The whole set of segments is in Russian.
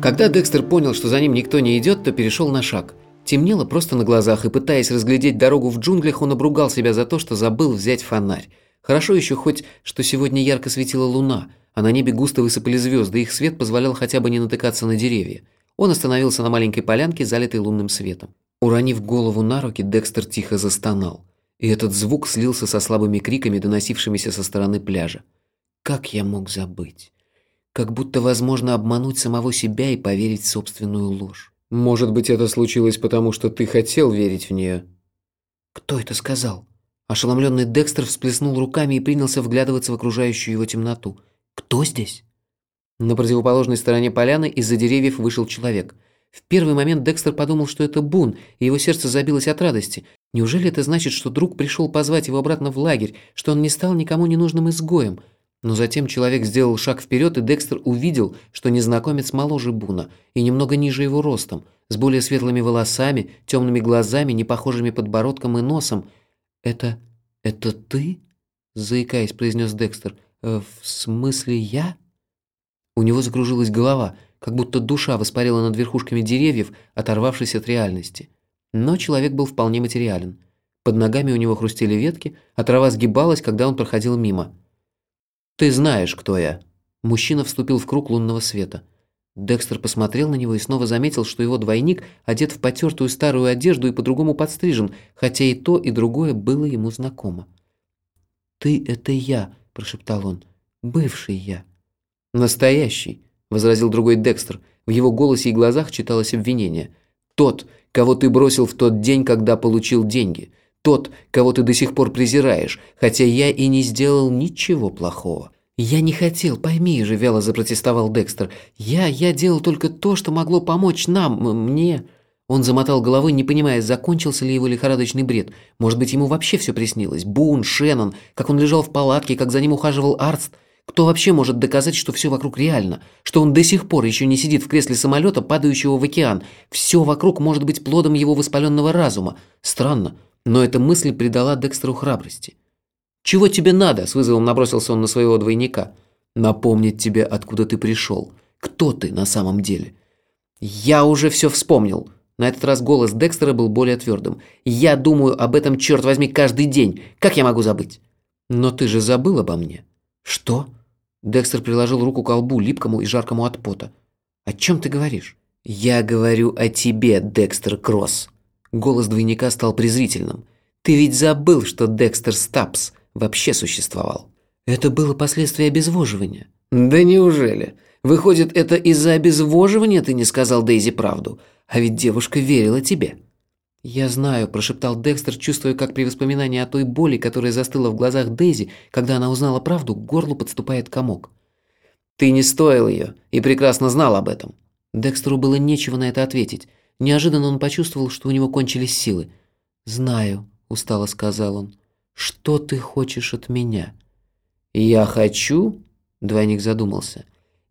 Когда Декстер понял, что за ним никто не идет, то перешел на шаг. Темнело просто на глазах, и пытаясь разглядеть дорогу в джунглях, он обругал себя за то, что забыл взять фонарь. Хорошо еще хоть, что сегодня ярко светила луна, а на небе густо высыпали звезды, их свет позволял хотя бы не натыкаться на деревья. Он остановился на маленькой полянке, залитой лунным светом. Уронив голову на руки, Декстер тихо застонал. И этот звук слился со слабыми криками, доносившимися со стороны пляжа. Как я мог забыть? Как будто возможно обмануть самого себя и поверить в собственную ложь. Может быть, это случилось потому, что ты хотел верить в нее? Кто это сказал? Ошеломленный Декстер всплеснул руками и принялся вглядываться в окружающую его темноту. Кто здесь? На противоположной стороне поляны из-за деревьев вышел человек. В первый момент Декстер подумал, что это Бун, и его сердце забилось от радости. Неужели это значит, что друг пришел позвать его обратно в лагерь, что он не стал никому ненужным изгоем? Но затем человек сделал шаг вперед, и Декстер увидел, что незнакомец моложе Буна и немного ниже его ростом, с более светлыми волосами, темными глазами, непохожими подбородком и носом. «Это... это ты?» – заикаясь, произнес Декстер. «Э, «В смысле я?» У него закружилась голова, как будто душа воспарила над верхушками деревьев, оторвавшись от реальности. Но человек был вполне материален. Под ногами у него хрустели ветки, а трава сгибалась, когда он проходил мимо – «Ты знаешь, кто я». Мужчина вступил в круг лунного света. Декстер посмотрел на него и снова заметил, что его двойник одет в потертую старую одежду и по-другому подстрижен, хотя и то, и другое было ему знакомо. «Ты — это я», — прошептал он, — «бывший я». «Настоящий», — возразил другой Декстер. В его голосе и глазах читалось обвинение. «Тот, кого ты бросил в тот день, когда получил деньги тот, кого ты до сих пор презираешь, хотя я и не сделал ничего плохого». «Я не хотел, пойми же», – вяло запротестовал Декстер. «Я, я делал только то, что могло помочь нам, мне». Он замотал головой, не понимая, закончился ли его лихорадочный бред. Может быть, ему вообще все приснилось. Бун, Шеннон, как он лежал в палатке, как за ним ухаживал Арст. Кто вообще может доказать, что все вокруг реально? Что он до сих пор еще не сидит в кресле самолета, падающего в океан? Все вокруг может быть плодом его воспаленного разума. Странно. Но эта мысль придала Декстеру храбрости. «Чего тебе надо?» – с вызовом набросился он на своего двойника. «Напомнить тебе, откуда ты пришел. Кто ты на самом деле?» «Я уже все вспомнил». На этот раз голос Декстера был более твердым. «Я думаю об этом, черт возьми, каждый день. Как я могу забыть?» «Но ты же забыл обо мне». «Что?» Декстер приложил руку к колбу, липкому и жаркому от пота. «О чем ты говоришь?» «Я говорю о тебе, Декстер Кросс», Голос двойника стал презрительным. «Ты ведь забыл, что Декстер Стапс вообще существовал?» «Это было последствие обезвоживания». «Да неужели? Выходит, это из-за обезвоживания ты не сказал Дейзи правду? А ведь девушка верила тебе». «Я знаю», – прошептал Декстер, чувствуя, как при воспоминании о той боли, которая застыла в глазах Дейзи, когда она узнала правду, к горлу подступает комок. «Ты не стоил ее и прекрасно знал об этом». Декстеру было нечего на это ответить. Неожиданно он почувствовал, что у него кончились силы. «Знаю», – устало сказал он. «Что ты хочешь от меня?» «Я хочу...» – двойник задумался.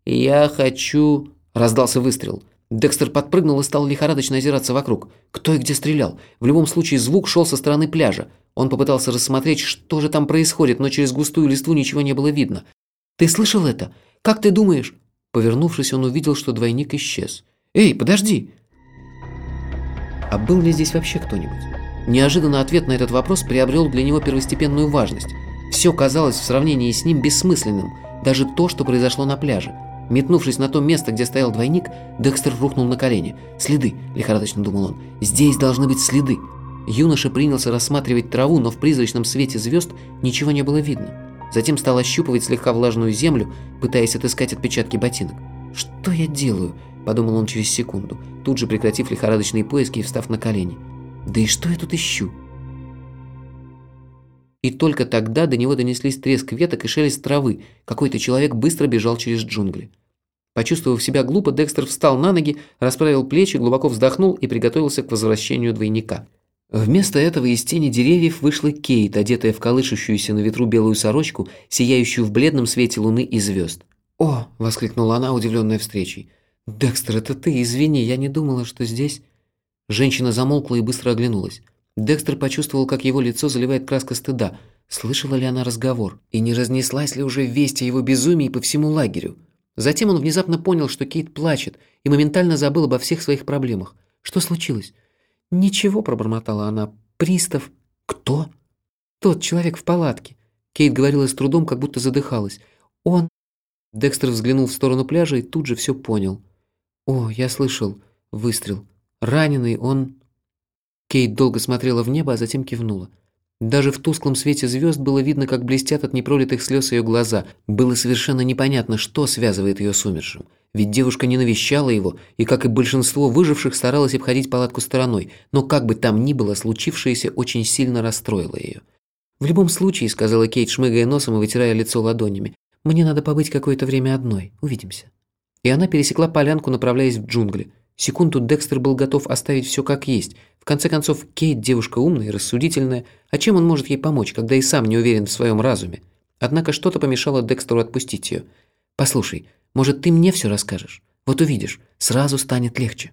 «Я хочу...» – раздался выстрел. Декстер подпрыгнул и стал лихорадочно озираться вокруг. Кто и где стрелял? В любом случае звук шел со стороны пляжа. Он попытался рассмотреть, что же там происходит, но через густую листву ничего не было видно. «Ты слышал это? Как ты думаешь?» Повернувшись, он увидел, что двойник исчез. «Эй, подожди!» А был ли здесь вообще кто-нибудь? Неожиданно ответ на этот вопрос приобрел для него первостепенную важность. Все казалось в сравнении с ним бессмысленным, даже то, что произошло на пляже. Метнувшись на то место, где стоял двойник, Декстер рухнул на колени. «Следы», – лихорадочно думал он, – «здесь должны быть следы». Юноша принялся рассматривать траву, но в призрачном свете звезд ничего не было видно. Затем стал ощупывать слегка влажную землю, пытаясь отыскать отпечатки ботинок. «Что я делаю?» – подумал он через секунду, тут же прекратив лихорадочные поиски и встав на колени. «Да и что я тут ищу?» И только тогда до него донеслись треск веток и шелест травы. Какой-то человек быстро бежал через джунгли. Почувствовав себя глупо, Декстер встал на ноги, расправил плечи, глубоко вздохнул и приготовился к возвращению двойника. Вместо этого из тени деревьев вышла Кейт, одетая в колышущуюся на ветру белую сорочку, сияющую в бледном свете луны и звезд. «О!» – воскликнула она, удивленная встречей. «Декстер, это ты, извини, я не думала, что здесь...» Женщина замолкла и быстро оглянулась. Декстер почувствовал, как его лицо заливает краска стыда. Слышала ли она разговор? И не разнеслась ли уже весть о его безумии по всему лагерю? Затем он внезапно понял, что Кейт плачет, и моментально забыл обо всех своих проблемах. Что случилось? «Ничего», – пробормотала она. «Пристав». «Кто?» «Тот человек в палатке». Кейт говорила с трудом, как будто задыхалась. «Он...» Декстер взглянул в сторону пляжа и тут же все понял. «О, я слышал. Выстрел. Раненый, он...» Кейт долго смотрела в небо, а затем кивнула. Даже в тусклом свете звезд было видно, как блестят от непролитых слез ее глаза. Было совершенно непонятно, что связывает ее с умершим. Ведь девушка не навещала его, и, как и большинство выживших, старалась обходить палатку стороной. Но как бы там ни было, случившееся очень сильно расстроило ее. «В любом случае», — сказала Кейт, шмыгая носом и вытирая лицо ладонями, «мне надо побыть какое-то время одной. Увидимся». И она пересекла полянку, направляясь в джунгли. Секунду Декстер был готов оставить все как есть. В конце концов, Кейт девушка умная и рассудительная. А чем он может ей помочь, когда и сам не уверен в своем разуме? Однако что-то помешало Декстеру отпустить ее. «Послушай, может, ты мне все расскажешь? Вот увидишь, сразу станет легче».